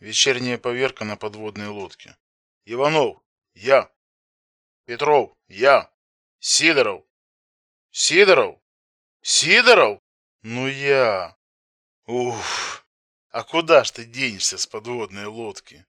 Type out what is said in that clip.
Вечерняя поверка на подводной лодке. Иванов, я. Петров, я. Сидоров. Сидоров? Сидоров? Ну я. Уф. А куда ж ты денешься с подводной лодки?